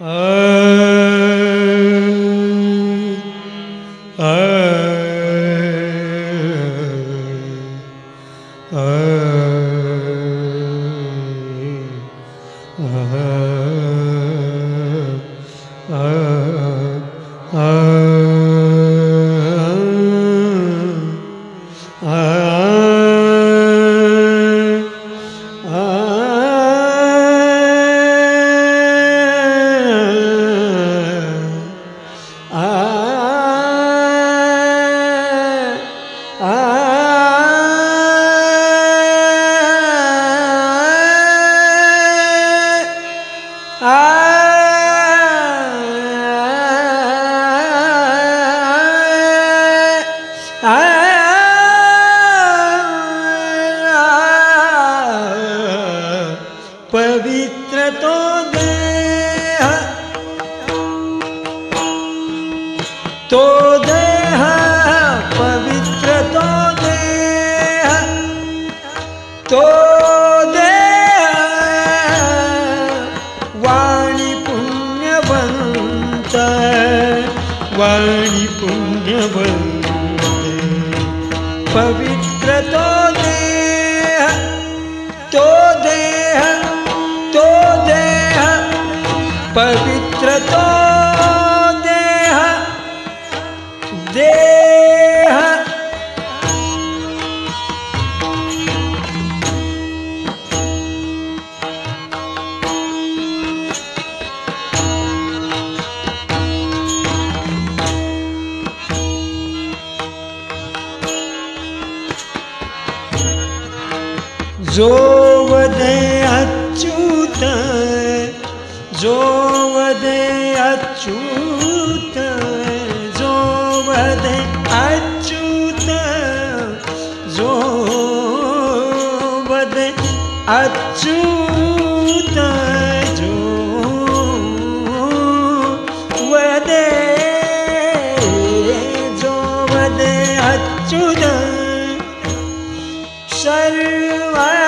Uh... पवित्र तो देह तो देह पवित्र तो देह तो देह वाणी पुण्यवंत वाणी पुण्यवंत पवित्र तो देह तो देह पवित्र तो देह देह। जो वदे अच्युत जो वदे अच्युत जो वदे अच्युत जो वदे अच्युत जो वदे जो वदे अच्युत सर्व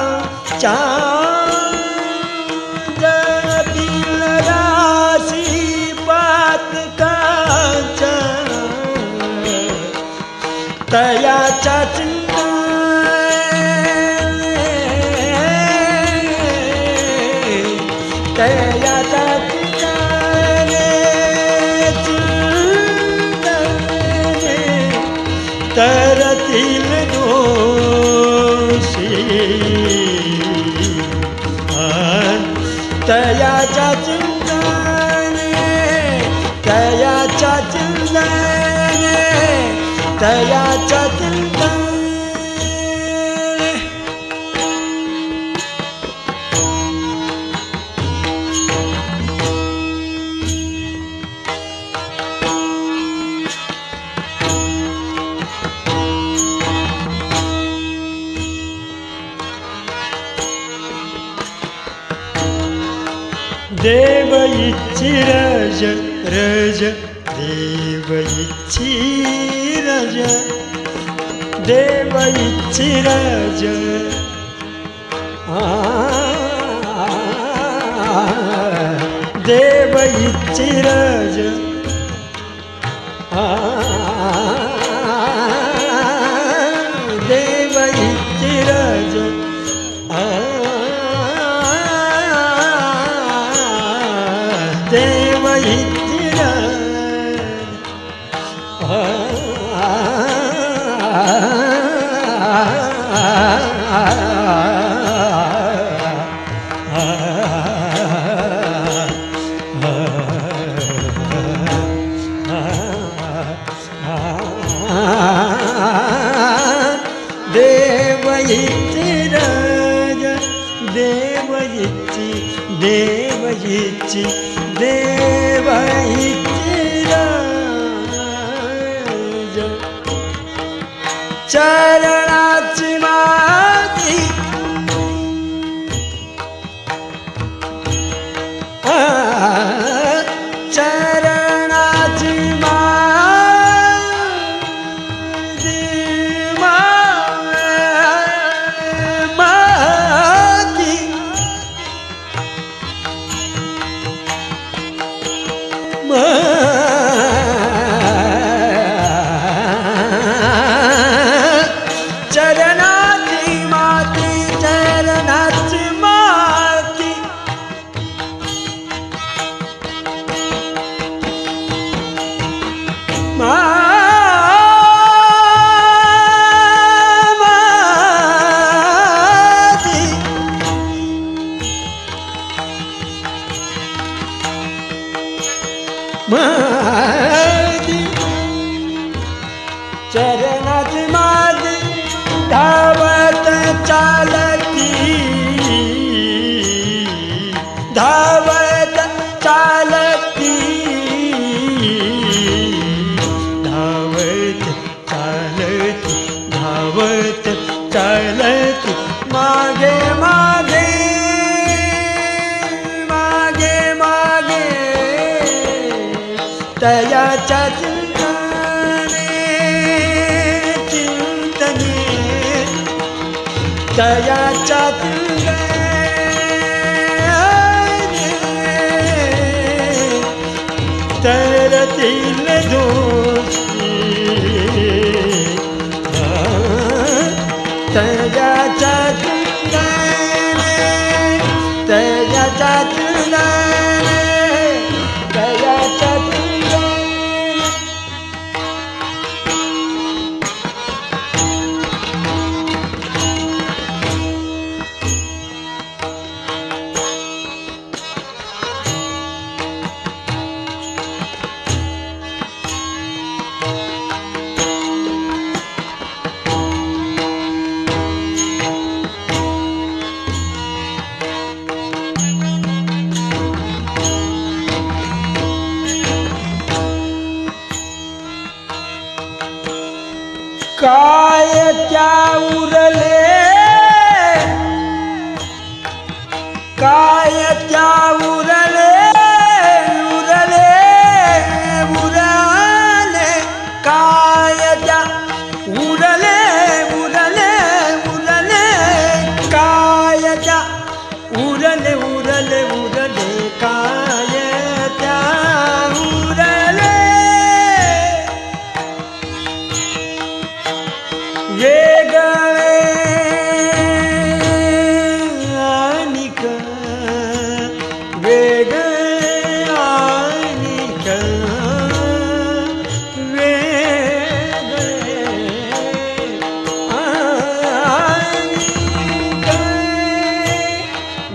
तयाच्या चिंता. तयाचा तरतील दोषी. तयाच्या चिंता. तयाच्या चिंता. तया चिन्त देव इच्छिरज ज देवरज दे वै रज। आव इचिरज आवहि चिरज आवहि जिवाय ಮಾ या चा ते न दू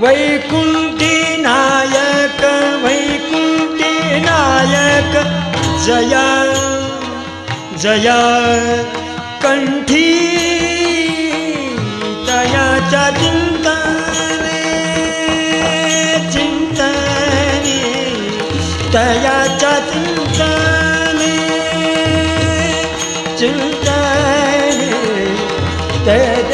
वैकुंठी नायक वैकुंठी नायक जया जया कंठी तयाच्या चिंतने चिंतने तयाच्या चिंतने चिंतने त्या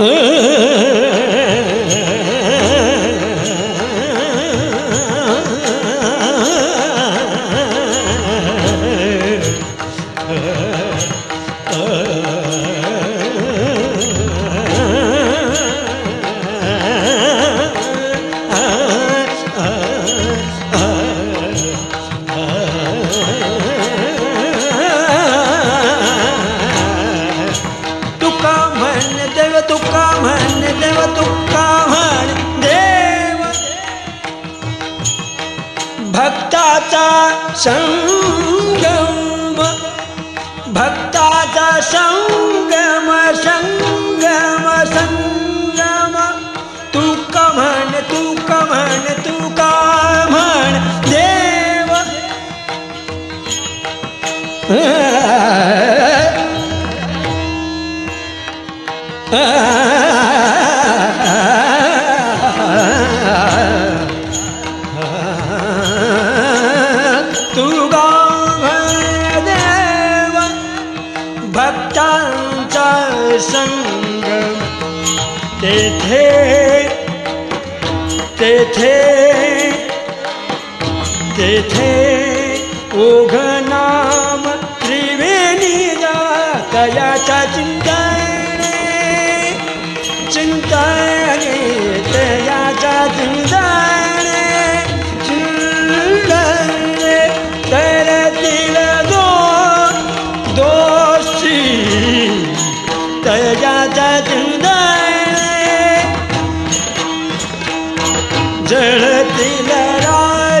Uh, तेथे नाम त्रिवेणीरा कला चा चिन्ता दिलीपद